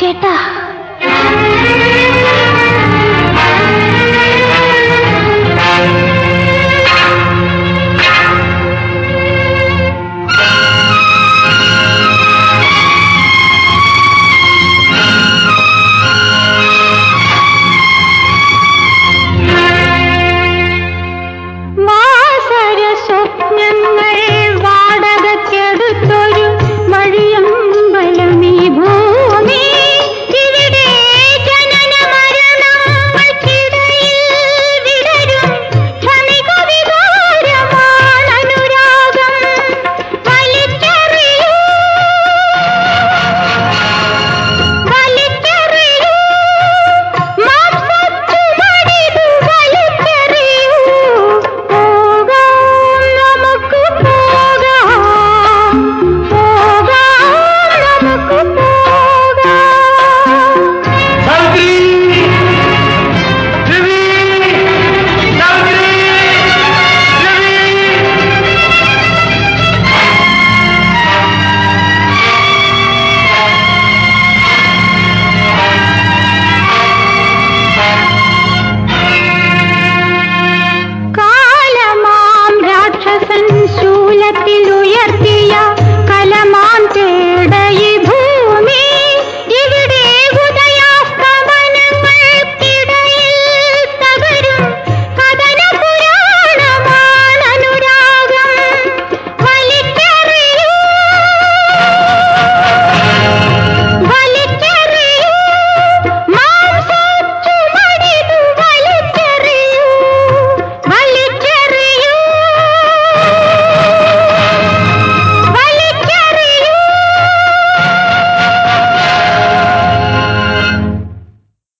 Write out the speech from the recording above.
ചേട്ടാ